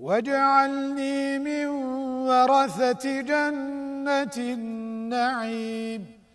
واجعلني من ورثة جنة النعيم.